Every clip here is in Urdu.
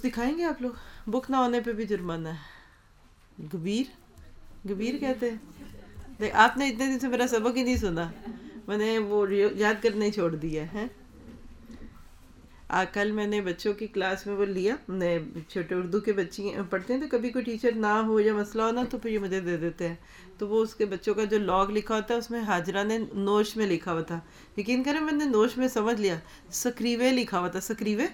بکس دکھائیں گے آپ لوگ؟ بک نہ ہونے پہ بھی جرمانہ ہے۔ گبیر؟ گبیر کہتے ہیں۔ آپ نے اتنے دن سے میرا سبق ہی نہیں سنا۔ میں نے وہ یاد کرنے چھوڑ دیا ہے کل میں نے بچوں کی کلاس میں وہ لیا۔ چھوٹے اردو کے بچی پڑھتے ہیں تو کبھی کوئی ٹیچر نہ ہو یا مسئلہ ہو نا، تو پھر یہ مجھے دے دیتے ہیں۔ تو وہ اس کے بچوں کا جو لاگ لکھا ہوتا ہے، اس میں حاجرہ نے نوش میں لکھا ہوا تھا۔ یقین کریں، میں نے نوش میں سمجھ لیا۔ سکریوے لکھا ہوا تھا، سکریوے؟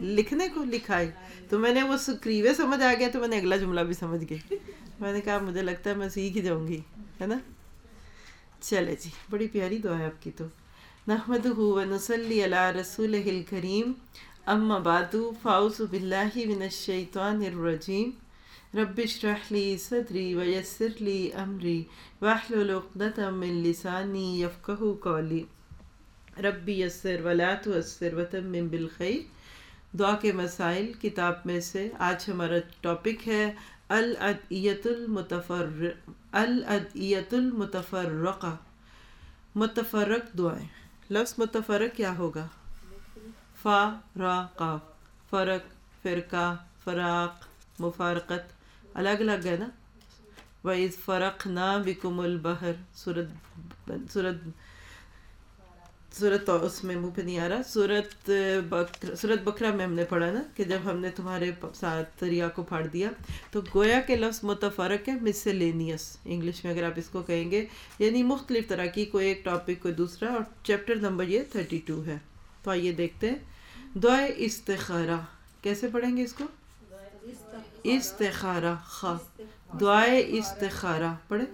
لکھنے کو لکھا ہے تو میں نے وہ سکریوے سمجھ آ گیا تو میں نے اگلا جملہ بھی سمجھ گئی۔ میں نے کہا، مجھے لگتا ہے میں سیکھ ہی جاؤں گی، ہے نا؟ چلے جی بڑی پیاری دعا ہے آپ کی تو۔ نحمده ونصلي على رسوله الكريم. اما بعد، فاعوذ بالله من الشيطان الرجيم. رب اشرح لي صدري ويسر لي امري واحلل عقدة من لساني يفقهوا قولي. ربی یسر ولا تعسر وتمم بالخير. دعا کے مسائل کتاب میں سے آج ہمارا ٹاپک ہے الادیت المتفر الادیت المتفرقہ. متفرق دعائیں۔ لفظ متفرق کیا ہوگا؟ فا، را، قاف. فرق، فرقہ، فراق، مفارقت. الگ الگ ہے نا؟ وعز فرق نہ بکم البحر. صورت صورت صورت اس میں منہ پہ نہیں آ رہا، صورت، بکر، صورت بکرا میں ہم نے پڑھا نا کہ جب ہم نے تمہارے ساتھ دریا کو پھاڑ دیا، تو گویا کے لفظ متفرق ہے مسلینیس انگلش میں اگر آپ اس کو کہیں گے یعنی مختلف طرح کی، کوئی ایک ٹاپک کوئی دوسرا، اور چیپٹر نمبر یہ تھرٹی ٹو ہے۔ تو آئیے دیکھتے ہیں۔ دعائے استخارہ، کیسے پڑھیں گے اس کو؟ استخارہ خا دعائے استخارہ، پڑھیں۔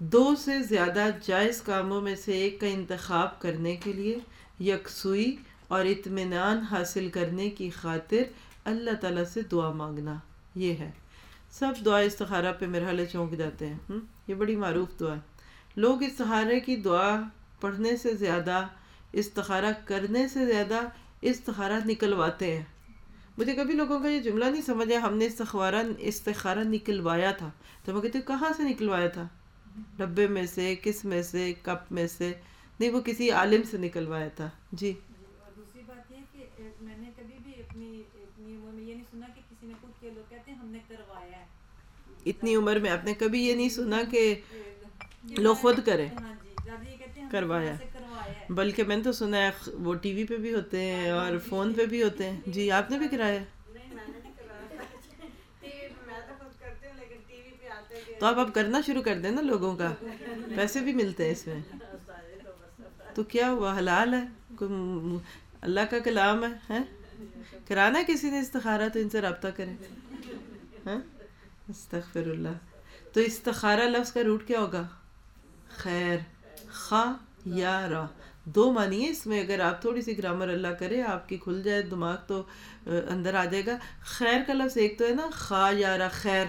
دو سے زیادہ جائز کاموں میں سے ایک کا انتخاب کرنے کے لیے یکسوئی اور اطمینان حاصل کرنے کی خاطر اللہ تعالیٰ سے دعا مانگنا، یہ ہے۔ سب دعا استخارہ پہ مرحلے چونک جاتے ہیں۔ یہ بڑی معروف دعا ہے۔ لوگ استخارے کی دعا پڑھنے سے زیادہ، استخارہ کرنے سے زیادہ استخارہ نکلواتے ہیں۔ مجھے کبھی لوگوں کا یہ جملہ نہیں سمجھا ہم نے استخارہ استخارہ نکلوایا تھا۔ تو میں کہتے کہاں سے نکلوایا تھا؟ ڈبے میں سے کس میں سے کپ میں سے۔ نہیں وہ کسی عالم سے نکلوایا تھا۔ جی۔ دوسری بات یہ کہ میں نے کبھی بھی اپنی اتنی عمر میں یہ نہیں سنا کہ کسی نے خود کے لوگ کہتے ہیں ہم نے کروایا ہے۔ اتنی عمر میں آپ نے کبھی یہ نہیں سنا کہ لوگ خود کریں۔ ہاں جی، کروایا۔ بلکہ میں نے تو سنا ہے وہ ٹی وی پہ بھی ہوتے ہیں اور فون پہ بھی ہوتے ہیں۔ جی آپ نے بھی کرایا؟ تو آپ اب کرنا شروع کر دیں نا لوگوں کا۔ پیسے بھی ملتے ہیں اس میں۔ تو کیا ہوا؟ حلال ہے؟ اللہ کا کلام ہے کرانا کسی نے استخارہ تو ان سے رابطہ کرے ہاں؟ استغفر اللہ تو استخارہ لفظ کا روٹ کیا ہوگا؟ خیر، خا، یا، را۔ دو معنی ہے اس میں۔ اگر آپ تھوڑی سی گرامر اللہ کرے، آپ کی کھل جائے، دماغ تو اندر آ جائے گا۔ خیر کا لفظ ایک تو ہے نا، خا، یا، را، خیر۔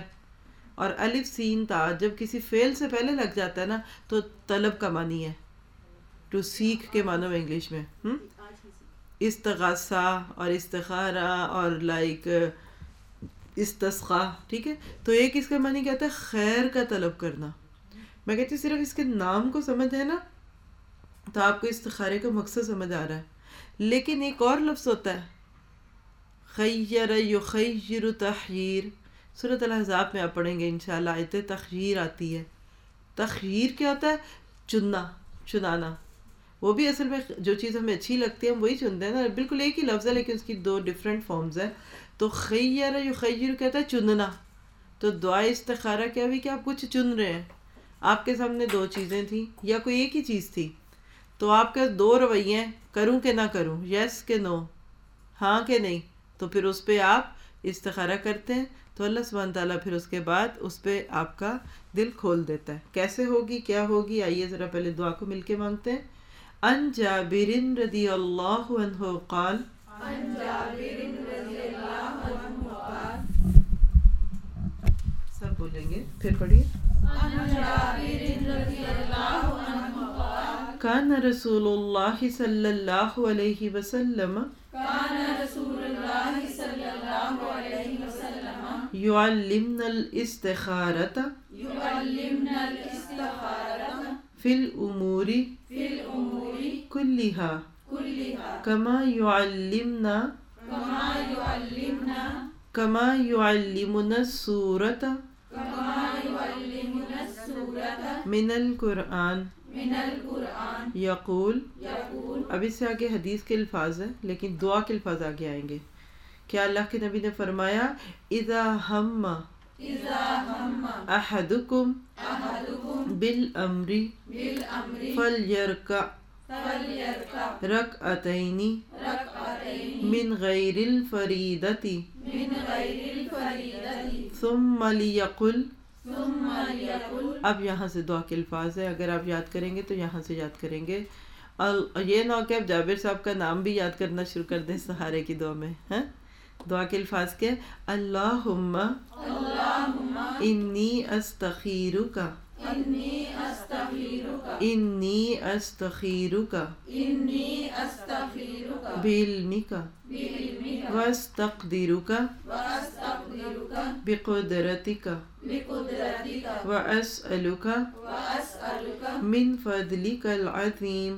اور الف سین تا، جب کسی فیل سے پہلے لگ جاتا ہے نا، تو طلب کا معنی ہے۔ ٹو سیکھ کے معنی میں انگلش میں۔ استغاثہ اور استخارہ اور لائک استسخا، ٹھیک ہے؟ تو ایک اس کا معنی کہتا ہے؟ خیر کا طلب کرنا۔ میں کہتی ہوں صرف اس کے نام کو سمجھ ہے نا، تو آپ کو استخارے کا مقصد سمجھ آ رہا ہے۔ لیکن ایک اور لفظ ہوتا ہے۔ خیر یخیر تحیر۔ صورت الحضاب میں آپ پڑھیں گے انشاءاللہ، آیت تخیر آتی ہے۔ تخیر کیا ہوتا ہے؟ چننا، چنانا۔ وہ بھی اصل میں جو چیز ہمیں اچھی لگتی ہے، ہم وہی چنتے ہیں نا۔ بالکل ایک ہی لفظ ہے، لیکن اس کی دو ڈفرینٹ فارمز ہیں۔ تو خیر یو خیر کہتا ہے چننا۔ تو دعا استخارہ کیا بھی کہ آپ کچھ چن رہے ہیں۔ آپ کے سامنے دو چیزیں تھیں یا کوئی ایک ہی چیز تھی۔ تو آپ کے دو رویے کروں کہ نہ کروں۔ یس کہ نو ہاں کہ نہیں؟ تو پھر اس پہ آپ استخارہ کرتے ہیں۔ تو اللہ سبحانہ تعالیٰ پھر اس کے بعد اس پہ آپ کا دل کھول دیتا ہے۔ کیسے ہوگی کیا ہوگی؟ آئیے ذرا پہلے دعا کو مل کے مانگتے ہیں۔ ان جابر رضی اللہ عنہ قال سب بولیں گے پھر پڑھیے۔ کان رسول اللہ صلی اللہ علیہ وسلم کان رسول يعلمنا الاستخارة يعلمنا الاستخارة في الأمور في الأمور كلها كلها كما يعلمنا كما کما یعلمنا السورت من القرآن. یقول اب اس سے آگے حدیث کے الفاظ ہیں لیکن دعا کے الفاظ آگے آئیں گے۔ کیا اللہ کے نبی نے فرمایا، اذا ہم احدکم بالامر فلیرکع رکعتین من غیر الفریدتی ثم لیقل. اب یہاں سے دعا کے الفاظ ہے اگر آپ یاد کریں گے تو یہاں سے یاد کریں گے۔ یہ نہ کہ آپ جابر صاحب کا نام بھی یاد کرنا شروع کر دیں سہارے کی دعا میں ہاں؟ دعا کے الفاظ کے اللہم انی استخیرک انی استخیرک بعلمک واستقدرک بقدرتک واسألک من فضلک العظیم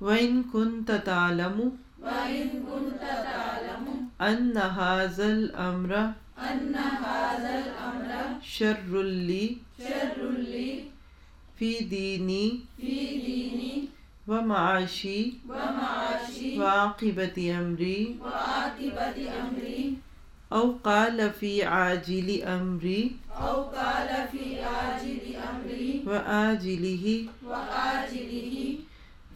وَإِن كُنْتَ تَعْلَمُ وَإِن كُنْتَ تَعْلَمُ أَنَّ هَذَا الْأَمْرَ أَنَّ وإن كنت تعلم أن هذا الأمر شر لي في ديني ومعاشي وعاقبة أمري أو قال في عاجل أمري وآجله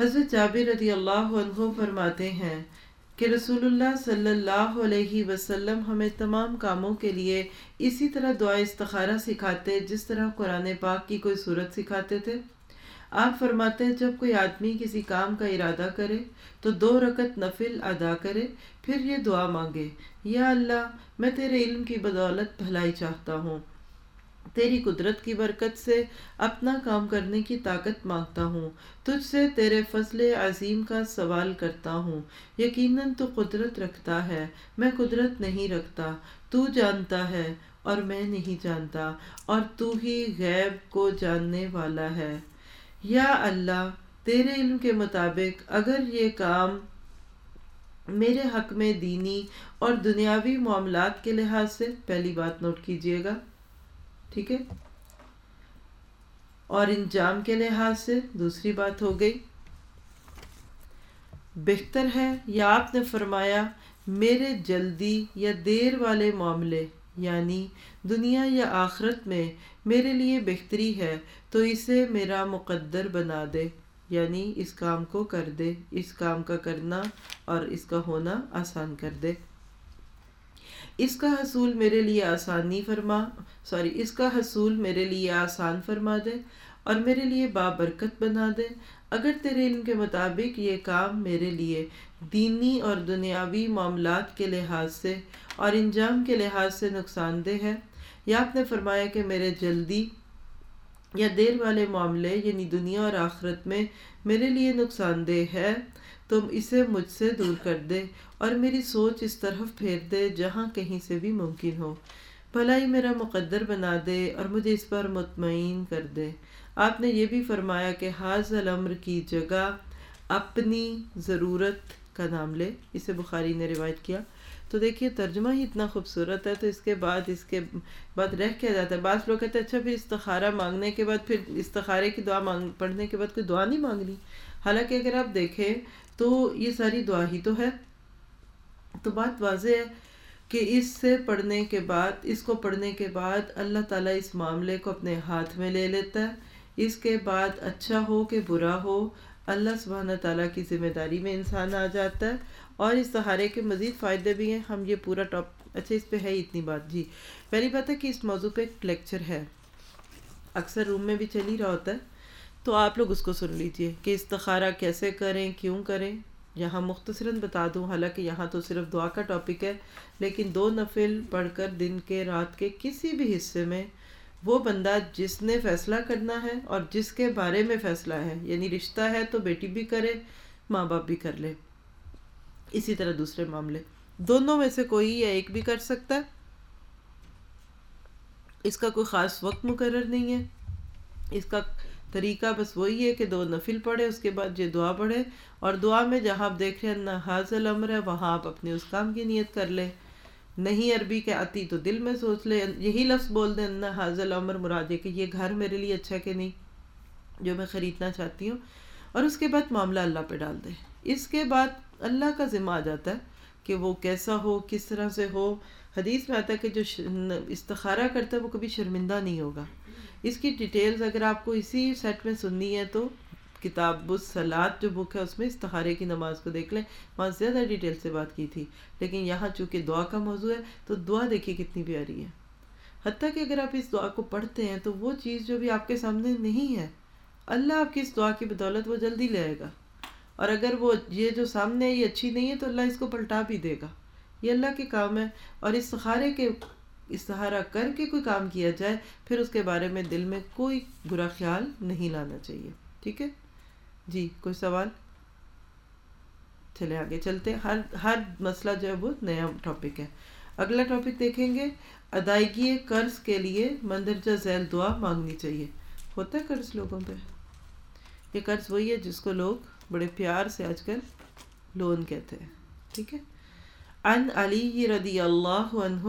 حضرت جابر رضی اللہ عنہ فرماتے ہیں کہ رسول اللہ صلی اللہ علیہ وسلم ہمیں تمام کاموں کے لیے اسی طرح دعا استخارہ سکھاتے، جس طرح قرآن پاک کی کوئی صورت سکھاتے تھے۔ آپ فرماتے ہیں، جب کوئی آدمی کسی کام کا ارادہ کرے تو دو رکت نفل ادا کرے، پھر یہ دعا مانگے، یا اللہ، میں تیرے علم کی بدولت بھلائی چاہتا ہوں۔ تیری قدرت کی برکت سے اپنا کام کرنے کی طاقت مانگتا ہوں۔ تجھ سے تیرے فضل عظیم کا سوال کرتا ہوں۔ یقیناً تو قدرت رکھتا ہے۔ میں قدرت نہیں رکھتا۔ تو جانتا ہے اور میں نہیں جانتا۔ اور تو ہی غیب کو جاننے والا ہے۔ یا اللہ، تیرے علم کے مطابق اگر یہ کام میرے حق میں دینی اور دنیاوی معاملات کے لحاظ سے، پہلی بات نوٹ کیجیے گا۔ ٹھیک ہے؟ اور انجام کے لحاظ سے دوسری بات ہو گئی۔ بہتر ہے، یا آپ نے فرمایا، میرے جلدی یا دیر والے معاملے یعنی دنیا یا آخرت میں میرے لیے بہتری ہے، تو اسے میرا مقدر بنا دے یعنی اس کام کو کر دے، اس کام کا کرنا اور اس کا ہونا آسان کر دے۔ اس کا حصول میرے لیے آسانی فرما، سوری، اس کا حصول میرے لیے آسان فرما دے اور میرے لیے بابرکت بنا دے۔ اگر تیرے علم کے مطابق یہ کام میرے لیے دینی اور دنیاوی معاملات کے لحاظ سے اور انجام کے لحاظ سے نقصان دہ ہے، یا آپ نے فرمایا کہ میرے جلدی یا دیر والے معاملے یعنی دنیا اور آخرت میں میرے لیے نقصان دہ ہے تم اسے مجھ سے دور کر دے اور میری سوچ اس طرف پھیر دے جہاں کہیں سے بھی ممکن ہو۔ بھلائی میرا مقدر بنا دے اور مجھے اس پر مطمئن کر دے۔ آپ نے یہ بھی فرمایا کہ حاض العمر کی جگہ اپنی ضرورت کا نام لے۔ اسے بخاری نے روایت کیا۔ تو دیکھیے، ترجمہ ہی اتنا خوبصورت ہے تو اس کے بعد، اس کے بعد رہ کیا جاتا ہے۔ بعض لوگ کہتے ہیں اچھا پھر استخارہ مانگنے کے بعد، پھر استخارے کی دعا مانگ، پڑھنے کے بعد کوئی دعا نہیں مانگنی۔ حالانکہ اگر آپ دیکھیں تو یہ ساری دعا ہی تو ہے۔ تو بات واضح ہے کہ اس سے پڑھنے کے بعد، اس کو پڑھنے کے بعد اللہ تعالیٰ اس معاملے کو اپنے ہاتھ میں لے لیتا ہے۔ اس کے بعد اچھا ہو کہ برا ہو، اللہ سبحانہ تعالیٰ کی ذمہ داری میں انسان آ جاتا ہے۔ اور اس سہارے کے مزید فائدے بھی ہیں۔ ہم یہ پورا ٹاپ اچھا اس پہ ہے اتنی بات۔ جی پہلی بات ہے کہ اس موضوع پہ ایک لیکچر ہے۔ اکثر روم میں بھی چل ہی رہا ہوتا ہے۔ تو آپ لوگ اس کو سن لیجیے کہ استخارہ کیسے کریں، کیوں کریں؟ یہاں مختصراً بتا دوں، حالانکہ یہاں تو صرف دعا کا ٹاپک ہے، لیکن دو نفل پڑھ کر دن کے رات کے کسی بھی حصے میں وہ بندہ جس نے فیصلہ کرنا ہے اور جس کے بارے میں فیصلہ ہے یعنی رشتہ ہے تو بیٹی بھی کرے، ماں باپ بھی کر لے۔ اسی طرح دوسرے معاملے۔ دونوں میں سے کوئی یا ایک بھی کر سکتا ہے؟ اس کا کوئی خاص وقت مقرر نہیں ہے۔ اس کا طریقہ بس وہی ہے کہ دو نفل پڑھے اس کے بعد یہ دعا پڑھے اور دعا میں جہاں آپ دیکھ رہے ہیں حاضل امر ہے، وہاں آپ اپنے اس کام کی نیت کر لیں۔ نہیں عربی کے آتی تو دل میں سوچ لے یہی لفظ بول دیں، نہ حاضل عمر مراد ہے کہ یہ گھر میرے لیے اچھا کہ نہیں، جو میں خریدنا چاہتی ہوں۔ اور اس کے بعد معاملہ اللہ پہ ڈال دیں۔ اس کے بعد اللہ کا ذمہ آ جاتا ہے کہ وہ کیسا ہو، کس طرح سے ہو۔ حدیث میں آتا ہے کہ جو استخارہ کرتا ہے، وہ کبھی شرمندہ نہیں ہوگا۔ اس کی ڈیٹیلز اگر آپ کو اسی سیٹ میں سننی ہے تو کتاب الصلاط جو بک ہے اس میں استخارے کی نماز کو دیکھ لیں۔ وہاں زیادہ ڈیٹیل سے بات کی تھی، لیکن یہاں چونکہ دعا کا موضوع ہے تو دعا دیکھیے کتنی پیاری ہے۔ حتیٰ کہ اگر آپ اس دعا کو پڑھتے ہیں تو وہ چیز جو بھی آپ کے سامنے نہیں ہے، اللہ آپ کی اس دعا کی بدولت وہ جلدی لے آئے گا۔ اور اگر وہ یہ جو سامنے ہے یہ اچھی نہیں ہے تو اللہ اس کو پلٹا بھی دے گا۔ یہ اللہ کے کام ہے اور اس کے استہارہ کر کے کوئی کام کیا جائے، پھر اس کے بارے میں دل میں کوئی برا خیال نہیں لانا چاہیے، ٹھیک ہے؟ جی کوئی سوال؟ چلے آگے چلتے ہر ہر مسئلہ جو ہے وہ نیا ٹاپک ہے۔ اگلا ٹاپک دیکھیں گے۔ ادائیگی قرض کے لیے مندرجہ ذیل دعا مانگنی چاہیے۔ ہوتا ہے قرض لوگوں پہ؟ یہ قرض وہی ہے جس کو لوگ بڑے پیار سے آج کل لون کہتے ہیں، ٹھیک ہے؟ ان علی رضی اللہ عنہ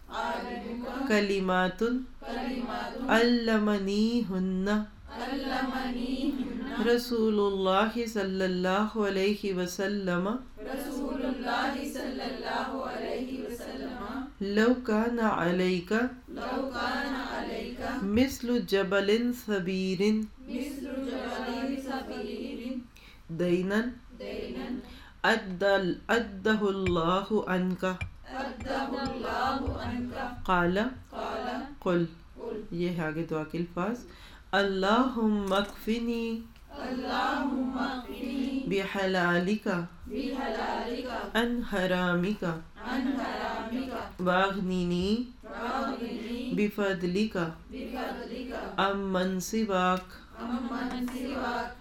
کلمات علمنی ہن رسول اللہ صلی اللہ علیہ وسلم لو كان عليك مثل جبل صبير دينا أده الله عنك قال قل. یہ ہے آگے دعا کے الفاظ. اللہم اکفنی بحلالک. ان حرامک. واغنینی بفضلک. ام من سواک.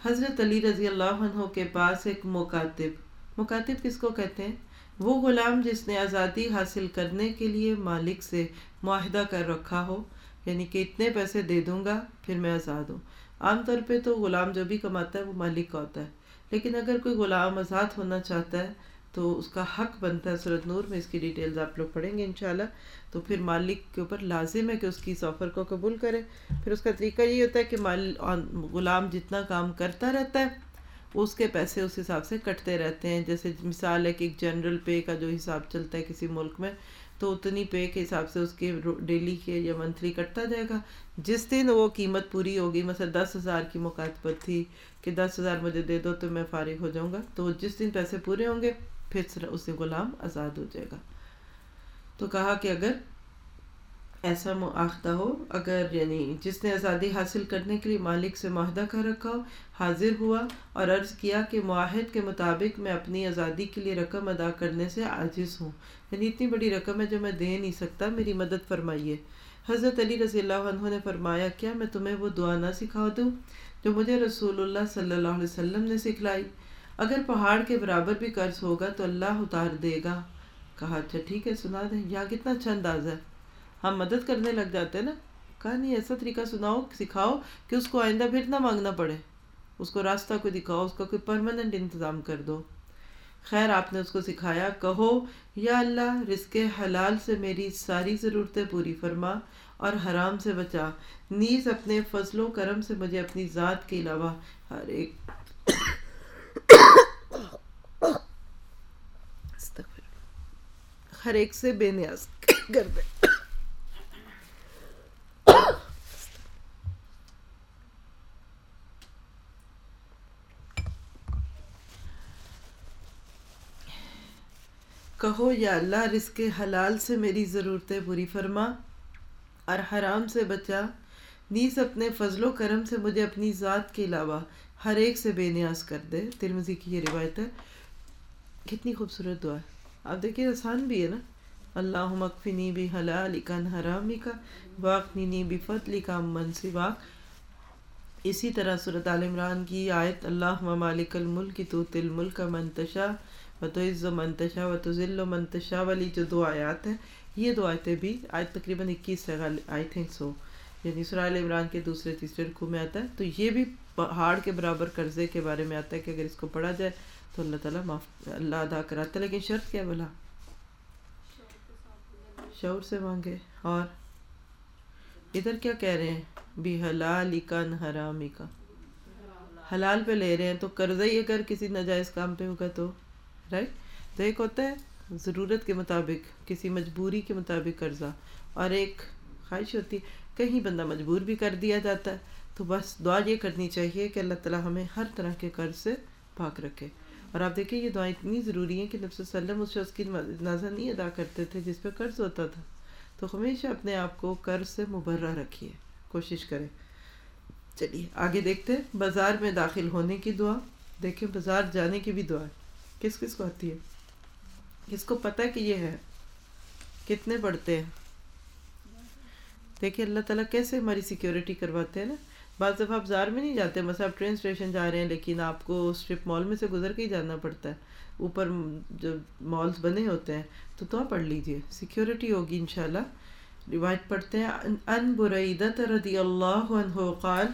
حضرت علی رضی اللہ عنہ کے پاس ایک مکاتب. مکاتب کس کو کہتے ہیں؟ وہ غلام جس نے آزادی حاصل کرنے کے لیے مالک سے معاہدہ کر رکھا ہو یعنی کہ اتنے پیسے دے دوں گا، پھر میں آزاد ہوں۔ عام طور پہ تو غلام جو بھی کماتا ہے وہ مالک کا ہوتا ہے، لیکن اگر کوئی غلام آزاد ہونا چاہتا ہے تو اس کا حق بنتا ہے صورت نور میں، اس کی ڈیٹیلز آپ لوگ پڑھیں گے انشاءاللہ۔ تو پھر مالک کے اوپر لازم ہے کہ اس کی اس آفر کو قبول کرے۔ پھر اس کا طریقہ یہ ہوتا ہے کہ مال غلام جتنا کام کرتا رہتا ہے اس کے پیسے اس حساب سے کٹتے رہتے ہیں۔ جیسے مثال ہے کہ ایک جنرل پے کا جو حساب چلتا ہے کسی ملک میں، تو اتنی پے کے حساب سے اس کے ڈیلی کے یا منتھلی کٹتا جائے گا۔ جس دن وہ قیمت پوری ہوگی، مثلا دس ہزار کی مکاتبت تھی کہ دس ہزار مجھے دے دو تو میں فارغ ہو جاؤں گا، تو جس دن پیسے پورے ہوں گے، پھر اس سے غلام آزاد ہو جائے گا۔ تو کہا کہ اگر ایسا معاہدہ ہو، اگر یعنی جس نے آزادی حاصل کرنے کے لیے مالک سے معاہدہ کر رکھا ہو، حاضر ہوا اور عرض کیا کہ معاہد کے مطابق میں اپنی آزادی کے لیے رقم ادا کرنے سے عاجز ہوں۔ یعنی اتنی بڑی رقم ہے جو میں دے نہیں سکتا، میری مدد فرمائیے۔ حضرت علی رضی اللہ عنہ نے فرمایا، کیا میں تمہیں وہ دعا نہ سکھا دوں جو مجھے رسول اللہ صلی اللہ علیہ وسلم نے سکھلائی؟ اگر پہاڑ کے برابر بھی قرض ہوگا تو اللہ اتار دے گا۔ کہا اچھا ٹھیک ہے، سنا دیں۔ یا کتنا اچھا انداز ہے۔ ہم مدد کرنے لگ جاتے ہیں نا۔ کہا، نہیں، ایسا طریقہ سناؤ، سکھاؤ کہ اس کو آئندہ پھر نہ مانگنا پڑے۔ اس کو راستہ کو دکھاؤ، اس کا کوئی پرماننٹ انتظام کر دو۔ خیر، آپ نے اس کو سکھایا۔ کہو، یا اللہ، رزق حلال سے میری ساری ضرورتیں پوری فرما اور حرام سے بچا۔ نیز اپنے فضل و کرم سے مجھے اپنی ذات کے علاوہ ہر ایک ہر ایک سے بے نیاز کر دے۔ کہو یا اللہ، رزق حلال سے میری ضرورتیں پوری فرما، اور حرام سے بچا۔ نیز اپنے فضل و کرم سے مجھے اپنی ذات کے علاوہ ہر ایک سے بے نیاز کر دے۔ ترمزی کی یہ روایت ہے۔ کتنی خوبصورت دعا ہے۔ آپ دیکھیے، آسان بھی ہے نا۔ اللہ مکفنی بھی حلال کن حرامی کا واقنی بھی فتلی کا من واق اسی طرح صورت عال عمران کی آیت اللہ مالک الملک کی تو تل ملک منتشا و تو عز و منتشا و تو ذل و منتشا والی جو دو آیات ہیں، یہ دو آیتیں بھی آج تقریباً اکیس ہے آئی تھنک سو یعنی عال عمران کے دوسرے تیسرے رقو میں آتا ہے۔ تو یہ بھی پہاڑ کے برابر قرضے کے بارے میں آتا ہے کہ اگر اس کو پڑھا جائے تو اللہ تعالیٰ معاف اللہ ادا کراتا ہے، لیکن شرط کیا بولا؟ شعور سے مانگے۔ اور ادھر کیا کہہ رہے ہیں؟ بھی حلال کن حرامی کا۔ حلال پہ لے رہے ہیں تو قرضہ ہی اگر کسی ناجائز کام پہ ہوگا تو؟ رائٹ تو ایک ہوتا ہے ضرورت کے مطابق، کسی مجبوری کے مطابق قرضہ۔ اور ایک خواہش ہوتی ہے کہیں بندہ مجبور بھی کر دیا جاتا ہے، تو بس دعا یہ کرنی چاہیے کہ اللہ تعالیٰ ہمیں ہر طرح کے قرض سے پاک رکھے۔ اور آپ دیکھیں، یہ دعائیں اتنی ضروری ہیں کہ نفس وسلم اس شخص کی نظر نہیں ادا کرتے تھے جس پہ قرض ہوتا تھا۔ تو ہمیشہ اپنے آپ کو قرض سے مبرہ رکھیے، کوشش کریں۔ چلیے، آگے دیکھتے ہیں، بازار میں داخل ہونے کی دعا۔ دیکھیں، بازار جانے کی بھی دعا کس کس کو آتی ہے؟ کس کو پتہ کہ یہ ہے؟ کتنے پڑھتے ہیں؟ دیکھیں اللہ تعالیٰ کیسے ہماری سیکیورٹی کرواتے ہیں نا؟ بعض دفعہ آپ بازار میں نہیں جاتے، مثلا آپ ٹرین اسٹیشن جا رہے ہیں، لیکن آپ کو اسٹرپ مال میں سے گزر کے ہی جانا پڑتا ہے۔ اوپر جو مالز بنے ہوتے ہیں، تو تو پڑھ لیجیے۔ سیکیورٹی ہوگی انشاءاللہ۔ روایت پڑھتے ہیں ان بریدت رضی اللہ عنہ قال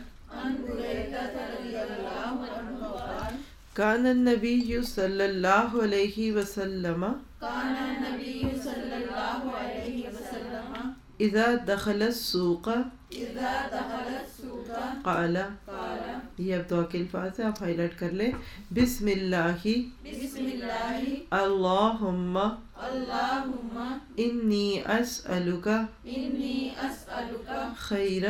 کان النبی صلی اللہ علیہ وسلم کان النبی صلی اللہ علیہ وسلم اذا دخل السوق اذا دخل السوق قال یہ اب دعا کے الفاظ ہیں آپ ہائی لائٹ کر لیں۔ بسم اللہ بسم اللہ اللہم اللہم انی اسألک انی اسألک خیر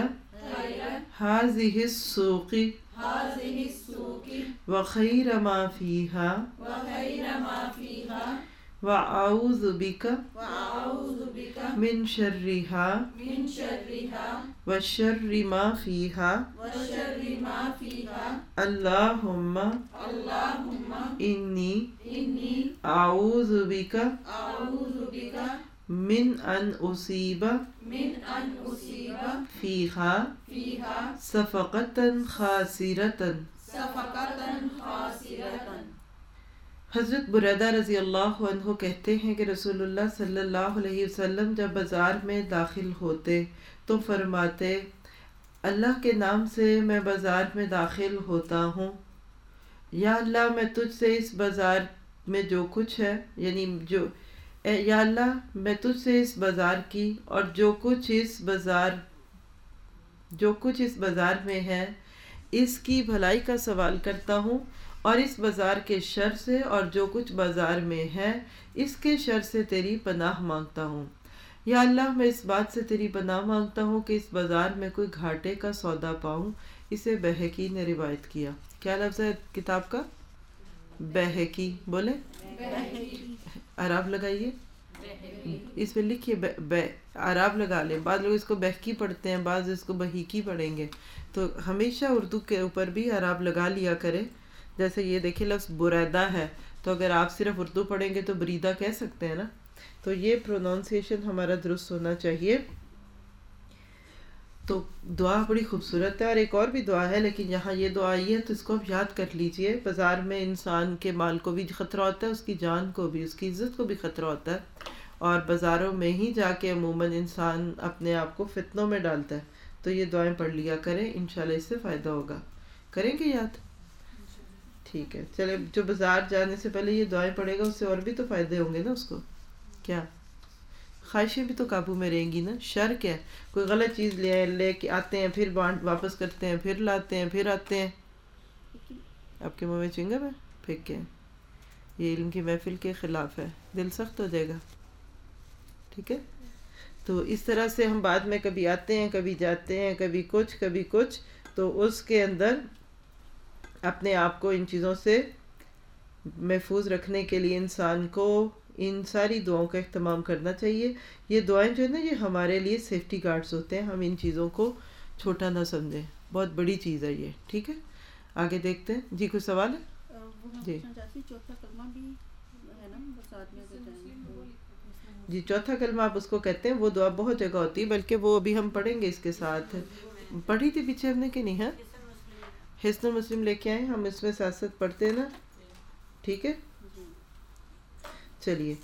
هذه السوق۔ هذه السوق وخير ما فيها وخير ما فيها وأعوذ بك وأعوذ بك من شرها من شرها وشر ما فيها وشر ما فيها اللهم اللهم إني إني أعوذ بك أعوذ بك من أن أصيب من أن أصيب فيها فيها صفقة خاسرة صفقة خاسرة حضرت بریدہ رضی اللہ عنہ کہتے ہیں کہ رسول اللہ صلی اللہ علیہ وسلم جب بازار میں داخل ہوتے تو فرماتے اللہ کے نام سے میں بازار میں داخل ہوتا ہوں یا اللہ میں تجھ سے اس بازار میں جو کچھ ہے یعنی جو یا اللہ، میں تجھ سے اس بازار کی اور جو کچھ اس بازار، جو کچھ اس بازار میں ہے، اس کی بھلائی کا سوال کرتا ہوں اور اس بازار کے شر سے اور جو کچھ بازار میں ہے، اس کے شر سے تیری پناہ مانگتا ہوں۔ یا اللہ، میں اس بات سے تیری پناہ مانگتا ہوں کہ اس بازار میں کوئی گھاٹے کا سودا پاؤں، اسے بہکی نے روایت کیا۔ کیا لفظ ہے کتاب کا؟ بہکی بولے عراب لگائیے۔ اس پہ لکھیے عراب لگا لیں۔ بعض لوگ اس کو بہکی پڑھتے ہیں، بعض اس کو بہیکی پڑھیں گے۔ تو ہمیشہ اردو کے اوپر بھی عراب لگا لیا کرے جیسے یہ دیکھیں، لفظ بریدہ ہے۔ تو اگر آپ صرف اردو پڑھیں گے تو بریدہ کہہ سکتے ہیں نا۔ تو یہ پروناؤنسیشن ہمارا درست ہونا چاہیے۔ تو دعا بڑی خوبصورت ہے اور ایک اور بھی دعا ہے، لیکن یہاں یہ دعا آئی ہے تو اس کو آپ یاد کر لیجیے۔ بازار میں انسان کے مال کو بھی خطرہ ہوتا ہے، اس کی جان کو بھی، اس کی عزت کو بھی خطرہ ہوتا ہے۔ اور بازاروں میں ہی جا کے عموماً انسان اپنے آپ کو فتنوں میں ڈالتا ہے۔ تو یہ دعائیں پڑھ لیا کریں، انشاءاللہ اس سے فائدہ ہوگا۔ کریں گے یاد؟ ٹھیک ہے۔ چلے، جو بازار جانے سے پہلے یہ دعائیں پڑھے گا، اس سے اور بھی تو فائدے ہوں گے نا اس کو۔ کیا؟ خواہشیں بھی تو قابو میں رہیں گی نا۔ شر کیا کوئی غلط چیز لے لے کے آتے ہیں، پھر بانٹ واپس کرتے ہیں، پھر لاتے ہیں، پھر آتے ہیں۔ آپ کے منہ میں چنگا میں پھینک کے یہ علم کی محفل کے خلاف ہے۔ دل سخت ہو جائے گا۔ ٹھیک ہے؟ تو اس طرح سے ہم بعد میں کبھی آتے ہیں، کبھی جاتے ہیں، کبھی کچھ کبھی کچھ۔ تو اس کے اندر اپنے آپ کو ان چیزوں سے محفوظ رکھنے کے لیے انسان کو ان ساری دعاؤں کا اہتمام کرنا چاہیے۔ یہ دعائیں جو ہے نا یہ ہمارے لیے سیفٹی گارڈز ہوتے ہیں۔ ہم ان چیزوں کو چھوٹا نہ سمجھیں۔ بہت بڑی چیز ہے یہ ٹھیک ہے؟ آگے دیکھتے ہیں۔ جی کوئی سوال ہے؟ جی۔ جی چوتھا کلمہ آپ اس کو کہتے ہیں۔ وہ دعا بہت جگہ ہوتی ہے بلکہ وہ ابھی ہم پڑھیں گے اس کے ساتھ۔ پڑھی تھی پیچھے ہم نے کہ نہیں ہے ہاں؟ حسن مسلم لے کے آئے ہم اس میں ساتھ ساتھ پڑھتے ہیں نا۔ ٹھیک ہے؟ چلیے۔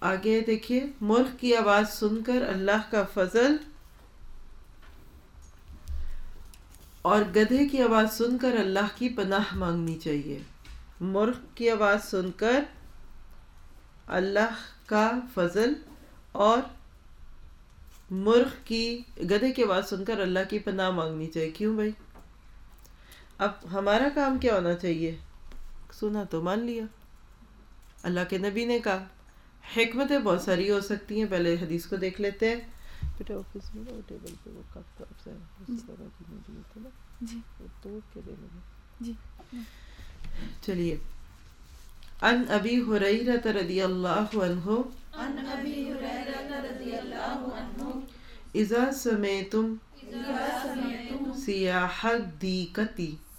آگے دیکھیے، ملک کی آواز سن کر اللہ کا فضل اور گدھے کی آواز سن کر اللہ کی پناہ مانگنی چاہیے۔ مرغ کی آواز سن کر اللہ کا فضل اور مرغ کی، گدھے کی آواز سن کر اللہ کی پناہ مانگنی چاہیے۔ کیوں بھائی؟ اب ہمارا کام کیا ہونا چاہیے؟ سنا تو مان لیا۔ اللہ کے نبی نے کہا۔ حکمتیں بہت ساری ہو سکتی ہیں پہلے حدیث کو دیکھ لیتے ہیں۔ بیٹا آفس میں ٹیبل پہ وہ کپ کپ سے جی۔ جی۔ چلیے۔ ان ابی حریرہ رضی اللہ عنہ۔ ان ابی حریرہ رضی اللہ عنہ۔ اذا سمیتم سیاحت دیکتی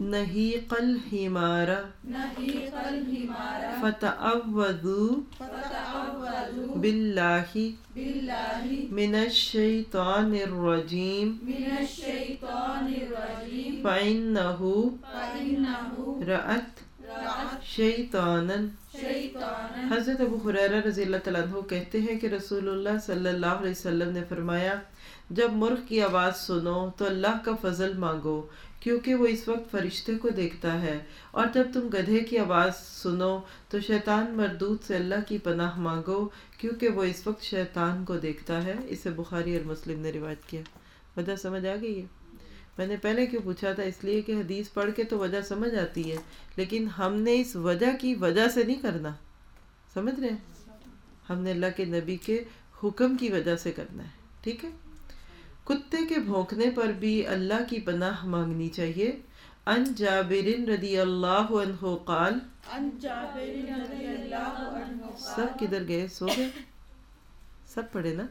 نهيق الحمار فتعوذوا بالله من الشيطان الرجيم فإنه رأت شیطانن حضرت ابو خریرہ رضی اللہ تعالیٰ عنہ کہتے ہیں کہ رسول اللہ صلی اللہ علیہ وسلم نے فرمایا جب مرغ کی آواز سنو تو اللہ کا فضل مانگو کیونکہ وہ اس وقت فرشتے کو دیکھتا ہے۔ اور جب تم گدھے کی آواز سنو تو شیطان مردود سے اللہ کی پناہ مانگو، کیونکہ وہ اس وقت شیطان کو دیکھتا ہے۔ اسے بخاری اور مسلم نے روایت کیا۔ وجہ سمجھ آ گئی ہے؟ میں نے پہلے کیوں پوچھا تھا؟ اس لیے کہ حدیث پڑھ کے تو وجہ سمجھ آتی ہے، لیکن ہم نے اس وجہ کی وجہ سے نہیں کرنا۔ سمجھ رہے ہیں؟ ہم نے اللہ کے نبی کے حکم کی وجہ سے کرنا ہے۔ ٹھیک ہے؟ کتے کے بھونکنے پر بھی اللہ کی پناہ مانگنی چاہیے۔ ان جابر رضی اللہ عنہ قال سب کدھر گئے؟ سو گئے؟ سب پڑھے نا؟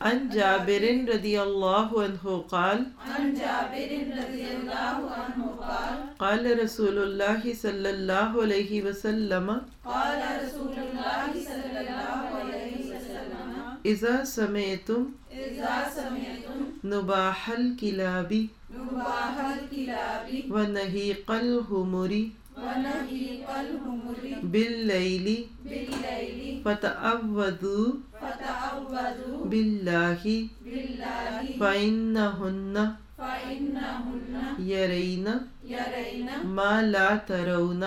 عن جابر رضی اللہ عنہ قال عن جابر رضی اللہ عنہ قال۔ قال رسول اللہ صلی اللہ علیہ وسلم قال رسول اللہ صلی اللہ علیہ وسلم۔ اذا سمعتم اذا سمعتم نباح الكلاب. نباح الكلاب ونهيق الهمر. باللیل فتعوذوا باللہ فإنہن یرین ما لا ترون.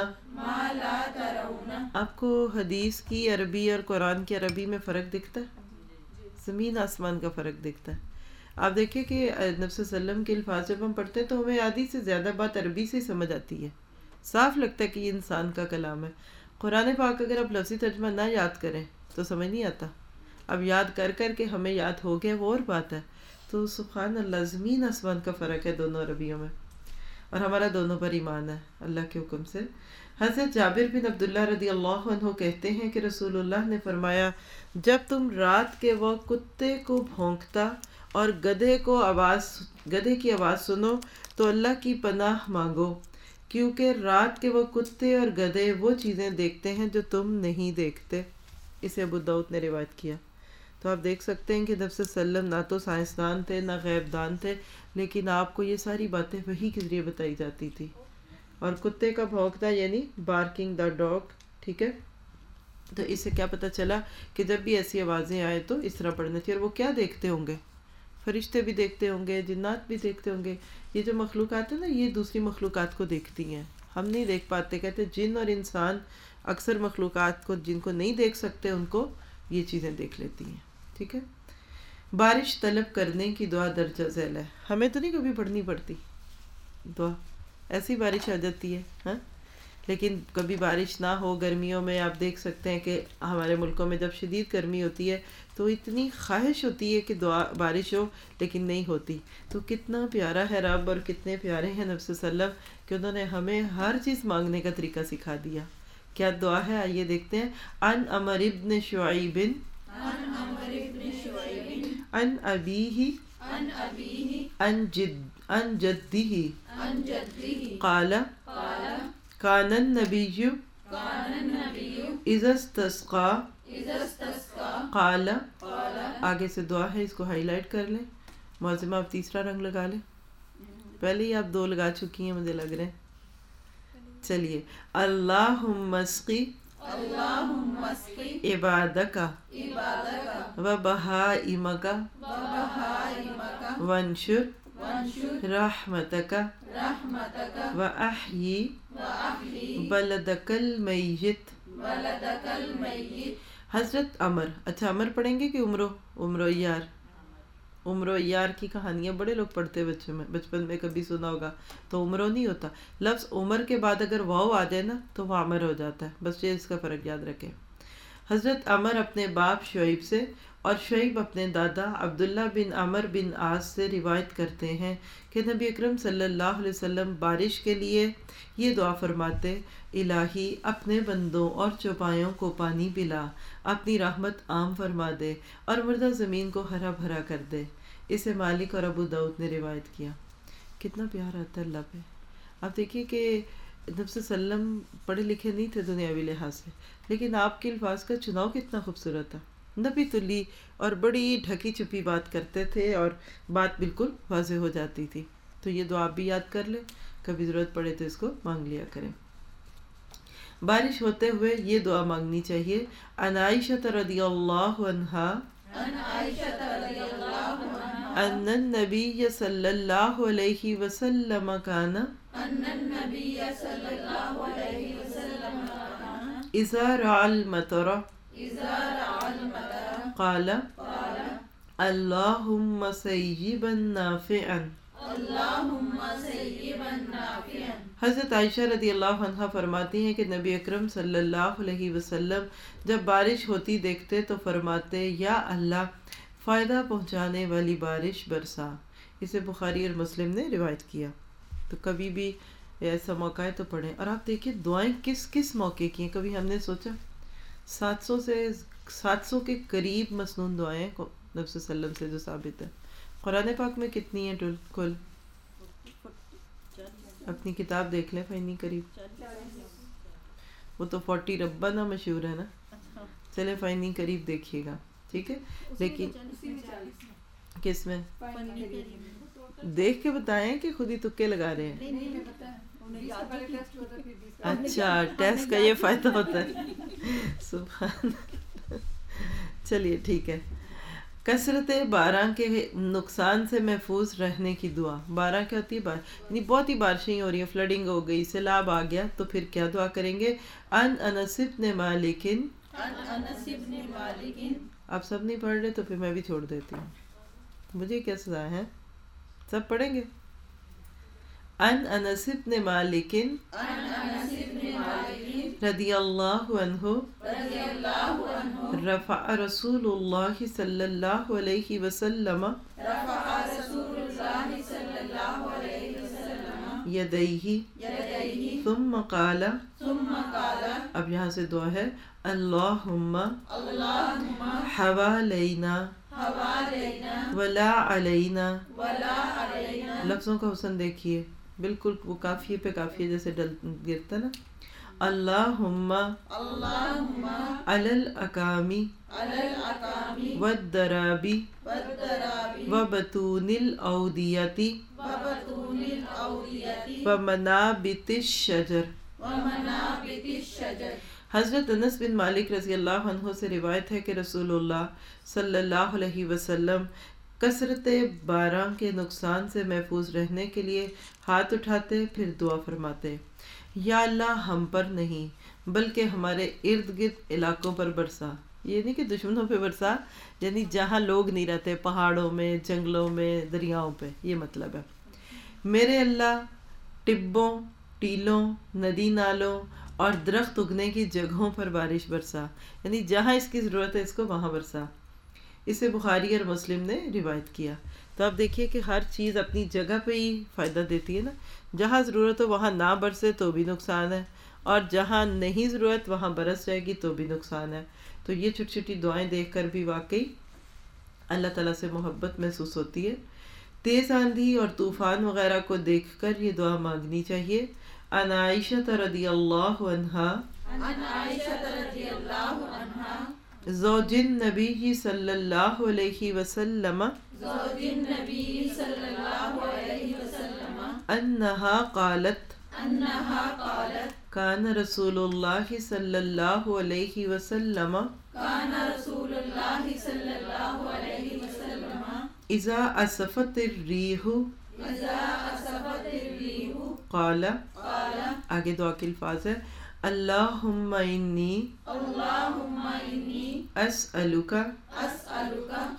آپ کو حدیث کی عربی اور قرآن کی عربی میں فرق دکھتا ہے؟ زمین آسمان کا فرق دکھتا ہے۔ آپ دیکھیں کہ نبی صلی وسلم کے الفاظ جب ہم پڑھتے ہیں تو ہمیں آدھی سے زیادہ بات عربی سے ہی سمجھ آتی ہے۔ صاف لگتا ہے کہ یہ انسان کا کلام ہے۔ قرآن پاک اگر آپ لفظی ترجمہ نہ یاد کریں تو سمجھ نہیں آتا۔ اب یاد کر کر کے ہمیں یاد ہو گیا وہ اور بات ہے۔ تو سبحان اللہ، زمین آسمان کا فرق ہے دونوں عربیوں میں۔ اور ہمارا دونوں پر ایمان ہے۔ اللہ کے حکم سے۔ حضرت جابر بن عبداللہ رضی اللہ عنہ کہتے ہیں کہ رسول اللہ نے فرمایا، جب تم رات کے وقت کتے کو بھونکتا اور گدھے کو آواز گدھے کی آواز سنو تو اللہ کی پناہ مانگو، کیونکہ رات کے وہ کتے اور گدھے وہ چیزیں دیکھتے ہیں جو تم نہیں دیکھتے۔ اسے ابو دعوت نے روایت کیا۔ تو آپ دیکھ سکتے ہیں کہ نفس وسلم نہ تو سائنسدان تھے، نہ غیب دان تھے، لیکن آپ کو یہ ساری باتیں وہی کے ذریعے بتائی جاتی تھی۔ اور کتے کا بھونکنا یعنی بارکنگ دا ڈاگ، ٹھیک ہے؟ تو اس سے کیا پتہ چلا کہ جب بھی ایسی آوازیں آئے تو اس طرح پڑھنا چاہیے۔ اور وہ کیا دیکھتے ہوں گے؟ فرشتے بھی دیکھتے ہوں گے، جنات بھی دیکھتے ہوں گے۔ یہ جو مخلوقات ہیں نا، یہ دوسری مخلوقات کو دیکھتی ہیں۔ ہم نہیں دیکھ پاتے، کہتے جن اور انسان اکثر مخلوقات کو، جن کو نہیں دیکھ سکتے، ان کو یہ چیزیں دیکھ لیتی ہیں۔ ٹھیک ہے؟ بارش طلب کرنے کی دعا درجہ ذیل ہے۔ ہمیں تو نہیں کبھی پڑھنی پڑتی۔ دعا، ایسی بارش آ جاتی ہے ہاں؟ لیکن کبھی بارش نہ ہو گرمیوں میں آپ دیکھ سکتے ہیں کہ ہمارے ملکوں میں جب شدید گرمی ہوتی ہے تو اتنی خواہش ہوتی ہے کہ دعا بارش ہو لیکن نہیں ہوتی۔ تو کتنا پیارا ہے رب اور کتنے پیارے ہیں نفس وسلم کہ انہوں نے ہمیں ہر چیز مانگنے کا طریقہ سکھا دیا۔ کیا دعا ہے؟ آئیے دیکھتے ہیں۔ ان امر ابن شعیب ان ابی ان جد ان جدی قال کان النبی اذا استسقا قال آگے سے دعا ہے اس کو ہائی لائٹ کر لیں۔ معظمہ آپ تیسرا رنگ لگا لیں۔ پہلے ہی آپ دو لگا چکی ہیں مجھے لگ رہے ہیں چلیے۔ اللہ مسقی عبادکا و بہائمکا ونشر رحمتکا و احیی بلدک المیت حضرت عمر. اچھا عمر پڑھیں گے کہ عمرو؟ عمرو یار. عمر یار کی کہانیاں بڑے لوگ پڑھتے بچے بچوں میں، بچپن میں کبھی سنا ہوگا تو عمرو نہیں ہوتا۔ لفظ عمر کے بعد اگر واؤ آ جائے نا تو وہ عمر ہو جاتا ہے۔ بس یہ اس کا فرق یاد رکھیں۔ حضرت عمر اپنے باپ شعیب سے اور شعیب اپنے دادا عبداللہ بن عمر بن آس سے روایت کرتے ہیں کہ نبی اکرم صلی اللہ علیہ وسلم بارش کے لیے یہ دعا فرماتے، الہی اپنے بندوں اور چوپایوں کو پانی پلا، اپنی رحمت عام فرما دے اور مردہ زمین کو ہرا بھرا کر دے۔ اسے مالک اور ابو دعود نے روایت کیا۔ کتنا پیار آتا ہے۔ اللہ پہ آپ دیکھیے کہ نبس وسلم پڑھے لکھے نہیں تھے دنیاوی لحاظ سے، لیکن آپ کے الفاظ کا چناؤ کتنا خوبصورت تھا۔ نبی تلی اور بڑی ڈھکی چھپی بات کرتے تھے اور بات بالکل واضح ہو جاتی تھی۔ تو یہ دعا آپ بھی یاد کر لیں، کبھی ضرورت پڑے تو اس کو مانگ لیا کریں۔ بارش ہوتے ہوئے یہ دعا مانگنی چاہیے انائشت رضی اللہ عنہا۔ ان النبی صلی اللہ علیہ وسلم کانا اذا رعا المطر قال اللهم سيبا نافعا حضرت عائشہ رضی اللہ عنہ فرماتی ہیں کہ نبی اکرم صلی اللہ علیہ وسلم جب بارش ہوتی دیکھتے تو فرماتے، یا اللہ فائدہ پہنچانے والی بارش برسا۔ اسے بخاری اور مسلم نے روایت کیا۔ تو کبھی بھی ایسا موقع ہے تو پڑھیں۔ اور آپ دیکھیں دعائیں کس کس موقع کی ہیں؟ کبھی ہم نے سوچا؟ سات سو سے سات سو کے قریب مصنون دعائیں نبس وسلم سے جو ثابت ہے قرآن پاک میں کتنی ہیں کل اپنی کتاب دیکھ لیں فینی قریب۔ وہ تو فورٹی ربا نا مشہور ہے نا۔ چلے فائنی قریب دیکھیے گا۔ ٹھیک ہے؟ لیکن کس میں؟ دیکھ کے بتائیں کہ خود ہی تکے لگا رہے ہیں۔ اچھا ٹیسٹ کا یہ فائدہ ہوتا ہے۔ سبحان چلیے ٹھیک ہے۔ کثرت بارہ کے نقصان سے محفوظ رہنے کی دعا۔ بارہ کیا ہوتی ہے؟ بار یعنی بہت ہی بارشیں ہو رہی ہیں فلڈنگ ہو گئی سیلاب آ گیا تو پھر کیا دعا کریں گے؟ ان انصب نے مالکن۔ آپ سب نہیں پڑھ رہے تو پھر میں بھی چھوڑ دیتی ہوں۔ مجھے کیا سزا ہے؟ سب پڑھیں گے؟ ان انصب نے مالکن رضی اللہ عنہ رفع رسول اللہ صلی اللہ علیہ وسلم رفع رسول الله صلى الله عليه وسلم یدیہ يديه ثم قال ثم قال اب یہاں سے دعا ہے اللہم حوالینا ولا علینا۔ لفظوں کا حسن دیکھیے بالکل وہ کافیے پہ کافیے جیسے ڈل گرتا نا۔ اللہم علی الاکامی والدرابی والدراب وبطون الاودیتی ومنابت الشجر۔ حضرت انس بن مالک رضی اللہ عنہ سے روایت ہے کہ رسول اللہ صلی اللہ علیہ وسلم کثرت باران کے نقصان سے محفوظ رہنے کے لیے ہاتھ اٹھاتے، پھر دعا فرماتے۔ یا اللہ، ہم پر نہیں، بلکہ ہمارے ارد گرد علاقوں پر برسا۔ یہ نہیں کہ دشمنوں پہ برسا یعنی جہاں لوگ نہیں رہتے، پہاڑوں میں، جنگلوں میں، دریاؤں پہ۔ یہ مطلب ہے۔ میرے اللہ، ٹبوں ٹیلوں، ندی نالوں اور درخت اگنے کی جگہوں پر بارش برسا۔ یعنی جہاں اس کی ضرورت ہے اس کو وہاں برسا۔ اسے بخاری اور مسلم نے روایت کیا۔ تو آپ دیکھیے کہ ہر چیز اپنی جگہ پہ ہی فائدہ دیتی ہے نا۔ جہاں ضرورت ہو وہاں نہ برسے تو بھی نقصان ہے۔ اور جہاں نہیں ضرورت وہاں برس جائے گی تو بھی نقصان ہے۔ تو یہ چھوٹی چھوٹی دعائیں دیکھ کر بھی واقعی اللہ تعالیٰ سے محبت محسوس ہوتی ہے۔ تیز آندھی اور طوفان وغیرہ کو دیکھ کر یہ دعا مانگنی چاہیے۔ ان عائشہ رضی اللہ عنہا عن عائشة رضي الله عنها زوج النبی صلی اللہ علیہ وسلم زوج النبي صلى الله عليه وسلم انہا قالت أنها قالت کان رسول اللہ صلی اللہ علیہ وسلم كان رسول الله صلى الله عليه وسلم اذا اسفت الریح إذا أصبت الريح قال آگے دعا کے الفاظ ہے اللہم انی اسألک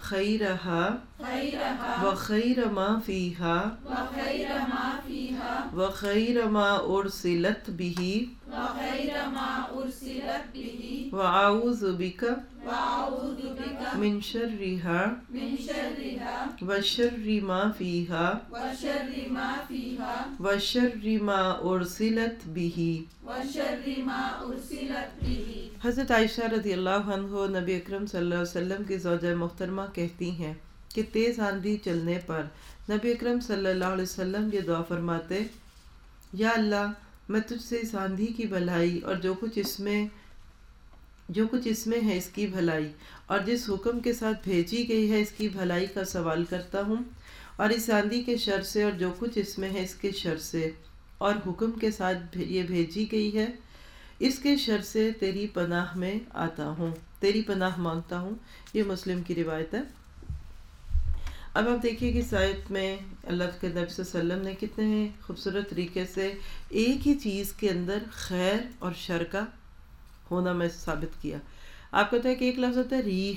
خیرها خيرها وخیر ما فیها وخير ما فيها وخیر ما ارسلت به وخير ما أرسلت به وأعوذ بك من شرها من شرها وشر ما فيها وشر ما فيها وشر ما أرسلت به وشر ما أرسلت به حضرت عائشہ رضی اللہ عنہ نبی اکرم صلی اللہ علیہ وسلم کی زوجہ محترمہ کہتی ہیں کہ تیز آندھی چلنے پر نبی اکرم صلی اللہ علیہ وسلم یہ دعا فرماتے، یا اللہ، میں تجھ سے اس آندھی کی بھلائی اور جو کچھ اس میں، جو کچھ اس میں ہے اس کی بھلائی، اور جس حکم کے ساتھ بھیجی گئی ہے اس کی بھلائی کا سوال کرتا ہوں، اور اس آندھی کے شر سے اور جو کچھ اس میں ہے اس کے شر سے، اور حکم کے ساتھ یہ بھیجی گئی ہے، اس کے شر سے تیری پناہ میں آتا ہوں۔ تیری پناہ مانگتا ہوں، یہ مسلم کی روایت ہے۔ اب آپ دیکھیے کہ سائد میں اللہ کے نبی صلی اللہ علیہ وسلم نے کتنے خوبصورت طریقے سے ایک ہی چیز کے اندر خیر اور شر کا ہونا میں ثابت کیا۔ آپ کہتے ہیں کہ ایک لفظ ہوتا ہے ریح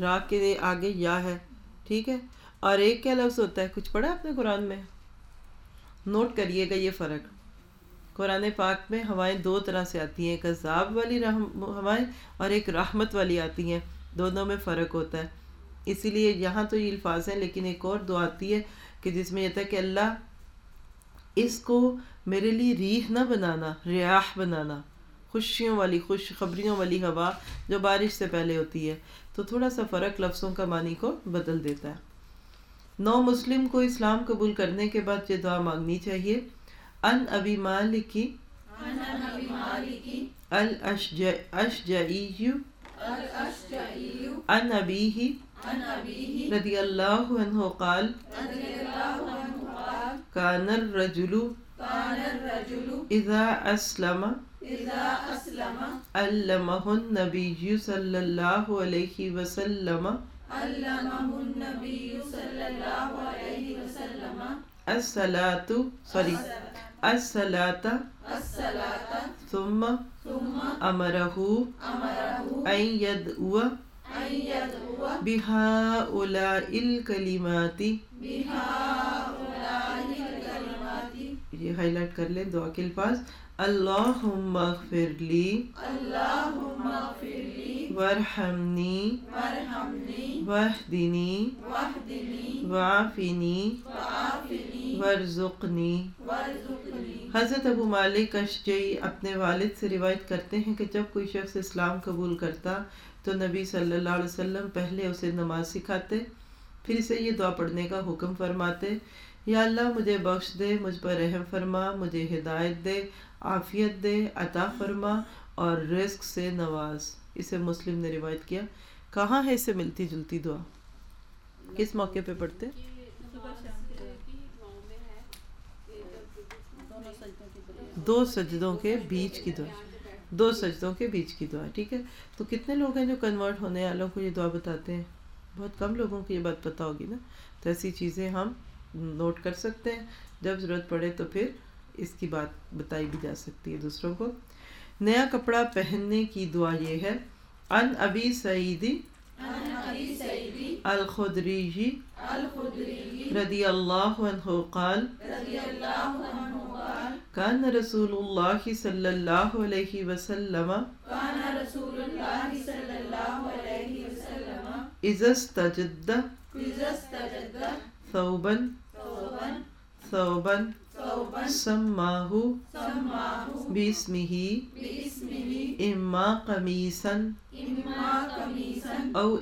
را کے آگے یا ہے، ٹھیک ہے؟ اور ایک کیا لفظ ہوتا ہے؟ کچھ پڑھا آپ نے قرآن میں؟ نوٹ کریے گا یہ فرق۔ قرآن پاک میں ہوائیں دو طرح سے آتی ہیں، ایک عذاب والی رحم، ہوائیں اور ایک رحمت والی آتی ہیں، دونوں میں فرق ہوتا ہے۔ اسی لیے یہاں تو یہ الفاظ ہیں، لیکن ایک اور دعا آتی ہے کہ جس میں یہ تھا کہ اللہ اس کو میرے لیے ریح نہ بنانا، ریاح بنانا۔ خوشیوں والی، خوش خبریوں والی ہوا جو بارش سے پہلے ہوتی ہے۔ تو تھوڑا سا فرق لفظوں کا معنی کو بدل دیتا ہے۔ نو مسلم کو اسلام قبول کرنے کے بعد یہ دعا مانگنی چاہیے۔ ان ابی مالکی الاشجعی ان ابیہ رضی اللہ عنہ قال کان الرجل اذا اسلم علمه النبی صلی اللہ علیہ وسلم علمه النبي صلى الله عليه وسلم الصلاة sorry الصلاة الصلاة ثم ثم امره أمره ان يدعو أن يدعو بهؤلاء الكلمات بهؤلاء الكلمات یہ ہائی لائٹ کر لیں دعا کے الفاظ اللہم اغفر لی اللهم اغفر لي ورحمنی ورحمنی وحدنی وحدنی وعافنی وعافنی ورزقنی وارزقنی حضرت ابو مالک اشجعی اپنے والد سے روایت کرتے ہیں کہ جب کوئی شخص اسلام قبول کرتا تو نبی صلی اللہ علیہ وسلم پہلے اسے نماز سکھاتے پھر اسے یہ دعا پڑھنے کا حکم فرماتے یا اللہ مجھے بخش دے مجھ پر رحم فرما مجھے ہدایت دے عافیت دے، عطا فرما اور رزق سے نواز۔ اسے مسلم نے روایت کیا۔ کہاں ہے اس سے ملتی جلتی دعا؟ کس موقع پہ پڑھتے؟ دو سجدوں کے بیچ کی دعا۔ دو سجدوں کے بیچ کی دعا، ٹھیک ہے؟ تو کتنے لوگ ہیں جو کنورٹ ہونے والوں کو یہ دعا بتاتے ہیں؟ بہت کم لوگوں کو یہ بات پتہ ہوگی نا۔ تو ایسی چیزیں ہم نوٹ کر سکتے ہیں۔ جب ضرورت پڑے تو پھر اس کی بات بتائی بھی جا سکتی ہے دوسروں کو۔ نیا کپڑا پہننے کی دعا یہ ہے ان ابی سعیدی عن ابی سعیدی الخدری الخدری رضی اللہ عنہ قال کان رسول اللہ صلی اللہ علیہ وسلم کان رسول وسلم استجد اذا استجد ثوبا ثوبا ثوبا ثوبا سماه سماه باسمه باسمه اما قمیصا او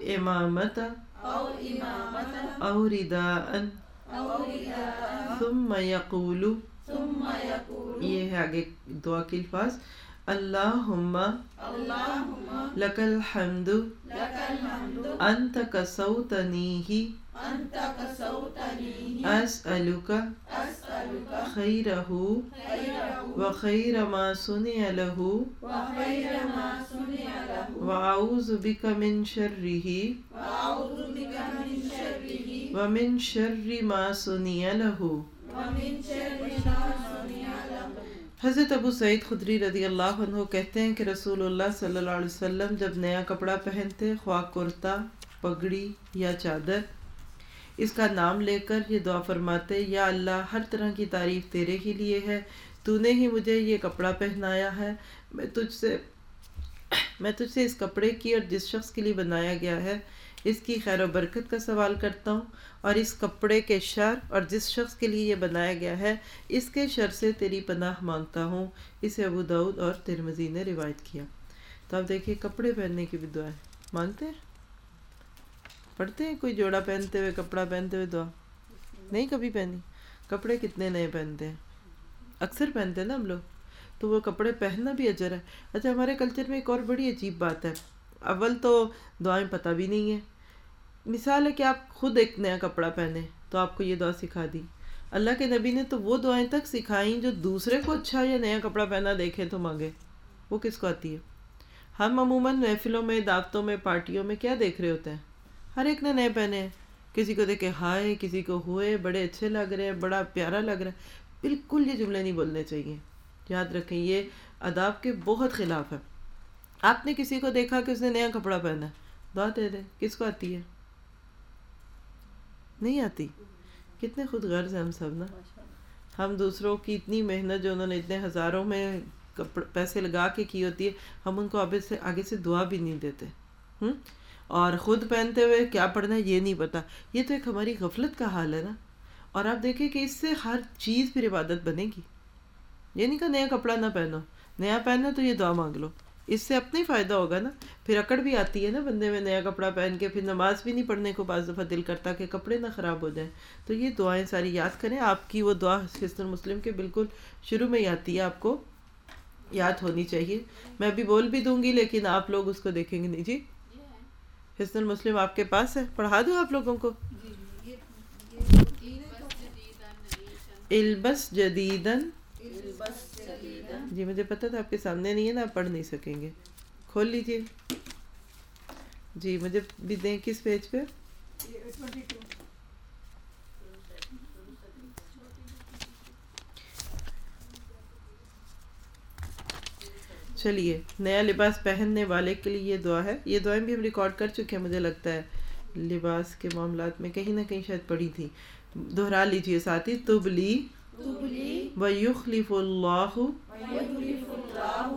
او رداء ثم يقول ثم يقول یہ ہے آگے دعا کے الفاظ اللهم لك الحمد لك الحمد انت کسوتنیہ انت كسوتني اسألك اسالك خیرہ خيره وخير ما صنع له وأعوذ بك من شره واعوذ بك من شره ومن شر ما صنع له ومن شر ما حضرت ابو سعید خدری رضی اللہ عنہ کہتے ہیں کہ رسول اللہ صلی اللہ علیہ وسلم جب نیا کپڑا پہنتے، خواہ کرتا، پگڑی یا چادر، اس کا نام لے کر یہ دعا فرماتے، یا اللہ ہر طرح کی تعریف تیرے ہی لیے ہے، تو نے ہی مجھے یہ کپڑا پہنایا ہے، میں تجھ سے میں تجھ سے اس کپڑے کی اور جس شخص کے لیے بنایا گیا ہے اس کی خیر و برکت کا سوال کرتا ہوں اور اس کپڑے کے شر اور جس شخص کے لیے یہ بنایا گیا ہے، اس کے شر سے تیری پناہ مانگتا ہوں۔ اسے ابو دعود اور ترمزی نے روایت کیا۔ تو آپ دیکھیے، کپڑے پہننے کی بھی دعا ہے۔ مانگتے ہیں؟ پڑھتے ہیں؟ کوئی جوڑا پہنتے ہوئے، کپڑا پہنتے ہوئے دعا؟ نہیں کبھی پہنی۔ کپڑے کتنے نئے پہنتے ہیں؟ اکثر پہنتے ہیں نا ہم لوگ۔ تو وہ کپڑے پہننا بھی اجر ہے۔ اچھا ہمارے کلچر میں ایک اور بڑی عجیب بات ہے۔ اول تو دعائیں پتہ بھی نہیں ہے مثال ہے کہ آپ خود ایک نیا کپڑا پہنے تو آپ کو یہ دعا سکھا دی۔ اللہ کے نبی نے تو وہ دعائیں تک سکھائیں جو دوسرے کو اچھا یا نیا کپڑا پہنا دیکھے تو مانگے۔ وہ کس کو آتی ہے؟ ہم عموماً محفلوں میں، دعوتوں میں، پارٹیوں میں کیا دیکھ رہے ہوتے ہیں؟ ہر ایک نے نئے پہنے ہیں۔ کسی کو دیکھے ہائے، کسی کو ہوئے، بڑے اچھے لگ رہے ہیں، بڑا پیارا لگ رہا ہے۔ بالکل یہ جملے نہیں بولنے چاہیے۔ یاد رکھیں، یہ اداب کے بہت خلاف ہے آپ نے کسی کو دیکھا کہ اس نے نیا کپڑا پہنا ہے؟ دعا دے دیں کس کو آتی ہے؟ نہیں آتی۔ کتنے خود غرض ہیں ہم سب نا۔ ہم دوسروں کی اتنی محنت جو انہوں نے اتنے ہزاروں میں کپڑ، پیسے لگا کے کی ہوتی ہے، ہم ان کو آگے سے آگے سے دعا بھی نہیں دیتے۔ ہم؟ اور خود پہنتے ہوئے کیا پڑھنا ہے یہ نہیں پتا۔ یہ تو ایک ہماری غفلت کا حال ہے نا۔ اور آپ دیکھیں کہ اس سے ہر چیز پھر عبادت بنے گی۔ یہ نہیں کہا نیا کپڑا نہ پہنو۔ نیا پہنو تو یہ دعا مانگ لو۔ اس سے اپنا ہی فائدہ ہوگا نا پھر اکڑ بھی آتی ہے نا بندے میں نیا کپڑا پہن کے پھر نماز بھی نہیں پڑھنے کو بعض دفعہ دل کرتا کہ کپڑے نہ خراب ہو جائیں تو یہ دعائیں ساری یاد کریں آپ کی وہ دعا حسن المسلم کے بالکل شروع میں ہی آتی ہے آپ کو یاد ہونی چاہیے میں ابھی بول بھی دوں گی لیکن آپ لوگ اس کو دیکھیں گے نہیں جی حسن المسلم آپ کے پاس ہے پڑھا دوں آپ لوگوں کو البس جدیدن جی مجھے پتا تھا آپ کے سامنے نہیں ہے نا آپ پڑھ نہیں سکیں گے۔ کھول لیجیے۔ جی مجھے بھی دیں کس پیج پہ؟ چلیے نیا لباس پہننے والے کے لیے یہ دعا ہے۔ یہ دعائیں بھی ہم ریکارڈ کر چکے ہیں مجھے لگتا ہے۔ لباس کے معاملات میں کہیں نہ کہیں شاید پڑھی تھی۔ دہرا لیجیے ساتھی تبلی اللہ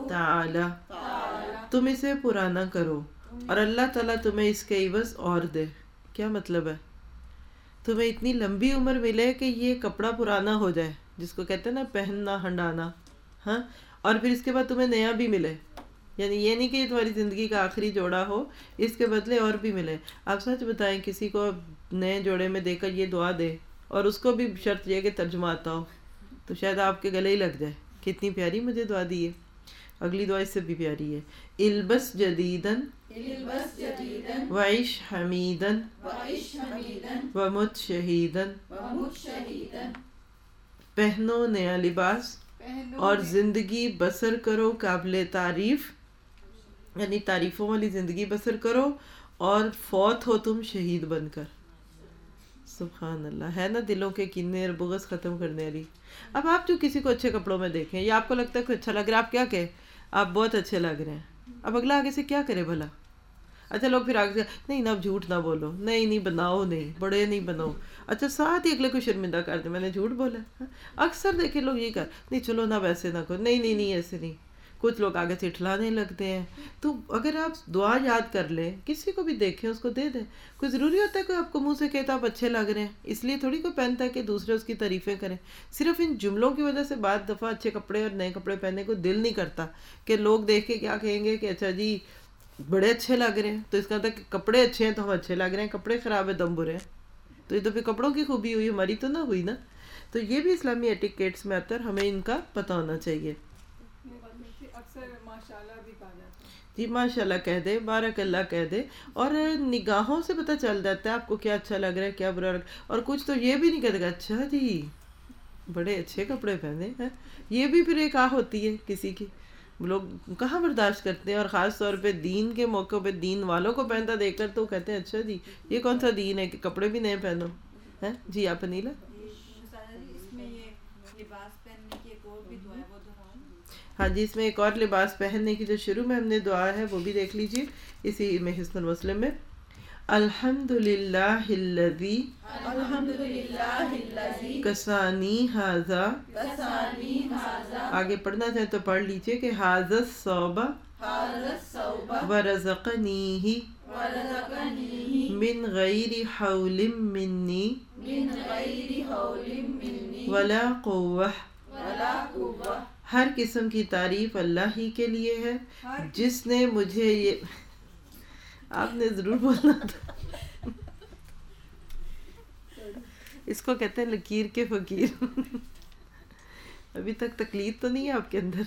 تعالی، تم اسے پرانا کرو اور اللہ تعالیٰ تمہیں اس کے عوض اور دے۔ کیا مطلب ہے؟ تمہیں اتنی لمبی عمر ملے کہ یہ کپڑا پرانا ہو جائے، جس کو کہتے ہیں نا پہننا، ہنڈانا ہاں؟ اور پھر اس کے بعد تمہیں نیا بھی ملے۔ یعنی یہ نہیں کہ یہ تمہاری زندگی کا آخری جوڑا ہو، اس کے بدلے اور بھی ملے۔ آپ سچ بتائیں، کسی کو نئے جوڑے میں دے کر یہ دعا دے اور اس کو بھی شرط یہ کہ ترجمہ آتا ہو، تو شاید آپ کے گلے ہی لگ جائے۔ کتنی پیاری مجھے دعا دی ہے۔ اگلی دعا اس سے بھی پیاری ہے۔ البس جدیدن البس جدیدن وعیش حمیدن وعیش حمیدن ومت شہیدن ومت شہیدن پہنو نیا لباس پہنو اور زندگی بسر کرو قابل تعریف۔ یعنی تعریفوں والی زندگی بسر کرو اور فوت ہو تم شہید بن کر۔ سبحان اللہ ہے نا دلوں کے کینے اور بغض ختم کرنے والی۔ اب آپ جو کسی کو اچھے کپڑوں میں دیکھیں، یا آپ کو لگتا ہے کہ اچھا لگ رہا ہے، آپ کیا کہیں؟ آپ بہت اچھے لگ رہے ہیں۔ اب اگلا آگے سے کیا کرے بھلا؟ اچھا لوگ پھر آگے سے، نہیں نا اب جھوٹ نہ بولو۔ نہیں نہیں بناؤ، نہیں، بڑے نہیں بناؤ۔ اچھا ساتھ ہی اگلے کو شرمندہ کر دیں۔ میں نے جھوٹ بولا اکثر دیکھے لوگ یہ کر، نہیں چلو، نہ ویسے نہ کرو۔ نہیں نہیں نہیں، ایسے نہیں۔ کچھ لوگ آگے سے اٹھلانے لگتے ہیں۔ تو اگر آپ دعا یاد کر لیں، کسی کو بھی دیکھیں، اس کو دے دیں۔ کوئی ضروری ہوتا ہے، کوئی آپ کو منہ سے کہتا آپ اچھے لگ رہے ہیں۔ اس لیے تھوڑی کوئی پہنتا ہے کہ دوسرے اس کی تعریفیں کریں۔ صرف ان جملوں کی وجہ سے بعض دفعہ اچھے کپڑے اور نئے کپڑے پہننے کو دل نہیں کرتا کہ لوگ دیکھ کے کیا کہیں گے کہ اچھا جی بڑے اچھے لگ رہے ہیں۔ تو اس کا مطلب کہ کپڑے اچھے ہیں تو ہم اچھے لگ رہے ہیں، کپڑے خراب ہیں دم برے ہیں۔ تو یہ تو پھر کپڑوں کی خوبی ہوئی، ہماری تو نہ ہوئی نا۔ تو یہ بھی اسلامی ایٹیکیٹس میں آتا ہے ہمیں ان کا پتہ ہونا چاہیے اکثر ماشاء اللہ بھی کہا جاتا ہے جی ماشاء اللہ کہہ دے، بارک اللہ کہہ دے۔ اور نگاہوں سے پتہ چل جاتا ہے آپ کو کیا اچھا لگ رہا ہے، کیا برا لگ اور کچھ تو یہ بھی نہیں کہتے کہ اچھا جی بڑے اچھے کپڑے پہنے ہیں۔ یہ بھی پھر ایک آ ہوتی ہے کسی کی۔ لوگ کہاں برداشت کرتے ہیں؟ اور خاص طور پہ دین کے موقع پہ دین والوں کو پہنتا دیکھ کر تو کہتے ہیں اچھا جی یہ کون سا دین ہے کہ کپڑے بھی نئے پہنو؟ ہیں؟ جی آپ انیلا اس میں یہ لباس پہننے کی ایک اور بھی دعا ہے وہ دعا ہاں جی اس میں ایک اور لباس پہننے کی جو شروع میں ہم نے دعا ہے، وہ بھی دیکھ لیجیے اسی میں حسن المسلم میں۔ الحمد للہ الذی الحمد للہ کسانی حاضہ آگے پڑھنا چاہیں تو پڑھ لیجیے کہ حاضت صوبہ حاضت صوبہ ورزقنیہ۔ من غیر حول منی۔ ولا قوہ ولا قوہ ہر قسم کی تعریف اللہ ہی کے لیے ہے۔ جس نے مجھے یہ آپ نے ضرور بولنا تھا۔ اس کو کہتے ہیں لکیر کے فقیر۔ ابھی تک تکلیف تو نہیں ہے آپ کے اندر۔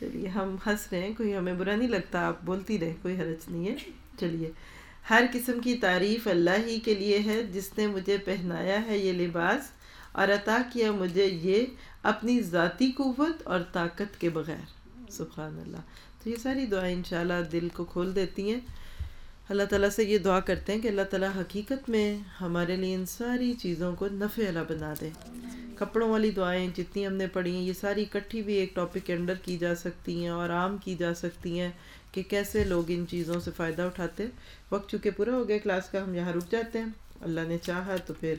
چلیے ہم ہنس رہے ہیں کوئی ہمیں برا نہیں لگتا آپ بولتی رہے کوئی حرج نہیں ہے۔ چلیے ہر قسم کی تعریف اللہ ہی کے لیے ہے۔ جس نے مجھے پہنایا ہے یہ لباس اور عطا کیا مجھے یہ اپنی ذاتی قوت اور طاقت کے بغیر۔ سبحان اللہ۔ تو یہ ساری دعائیں انشاءاللہ دل کو کھول دیتی ہیں۔ اللہ تعالیٰ سے یہ دعا کرتے ہیں کہ اللہ تعالیٰ حقیقت میں ہمارے لیے ان ساری چیزوں کو نفع اللہ بنا دے۔ کپڑوں والی دعائیں جتنی ہم نے پڑھی ہیں، یہ ساری اکٹھی بھی ایک ٹاپک کے انڈر کی جا سکتی ہیں اور عام کی جا سکتی ہیں کہ کیسے لوگ ان چیزوں سے فائدہ اٹھاتے۔ وقت چونکہ پورا ہو گیا کلاس کا، ہم یہاں رک جاتے ہیں۔ اللہ نے چاہا تو پھر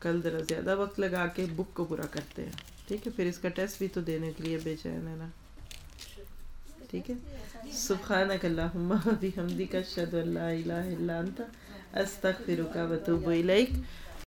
کل ذرا زیادہ وقت لگا کے بک کو پورا کرتے ہیں۔ ٹھیک ہے، پھر اس کا ٹیسٹ بھی تو دینے کے لیے بے چین ہے نا۔ ٹھیک ہے۔ سبحانک اللہم بحمدک، اشہد ان الہ الا انت، استغفرک و اتوب الیک۔